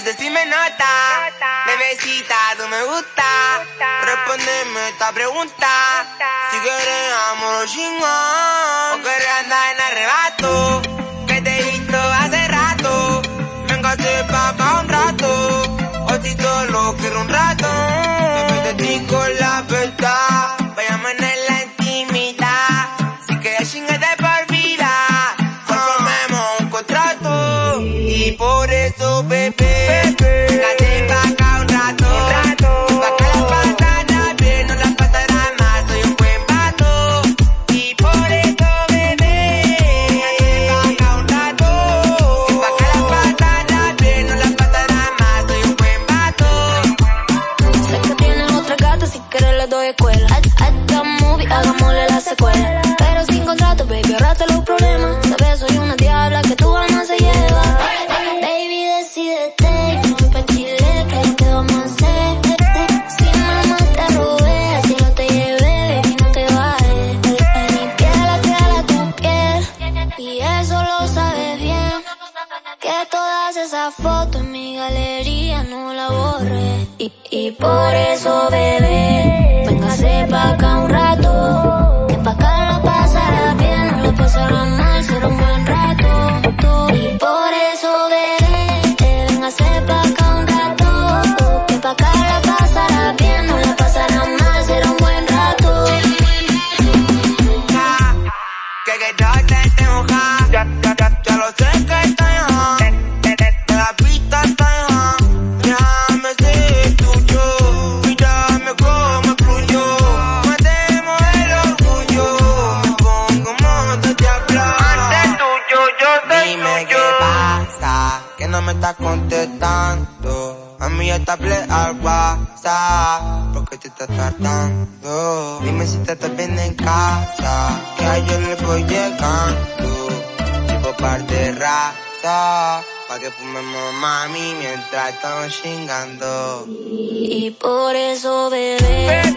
sé si me nota, bebecita, tú me gusta. Respóndeme esta pregunta. Si quieres amor o chingón, o quieres andar en arrebato. Que te he visto hace rato. Véngase pa' acá un rato. O si solo quiero un rato. Que te digo la verdad. Vayamos en la intimidad. Si quieres chingarte por vida. Y por eso, bebé. Véngase pa' acá un rato. Pa' que la pasará bien, no la pasará mal. Soy un buen vato. Y por eso, bebé. Véngase pa' acá un rato. Pa' que la pasará bien, no la pasará mal. Soy un buen vato. Sé que tienen otra gata, si quieres le doy escuela. Haga movie, hagámosle la secuela. Pero sin contrato, baby, ahorrate los problemas. Sabes, soy una Que todas esas fotos en mi galería no la borré. Y, y por eso, bebé, me estás contestando. A mí ya te al WhatsApp. Porque te estás tratando. Dime si te estás bien en casa. Que a yo le voy llegando. Tipo par de raza. Pa' que fumemos mami mientras estamos chingando. Y por eso, bebé,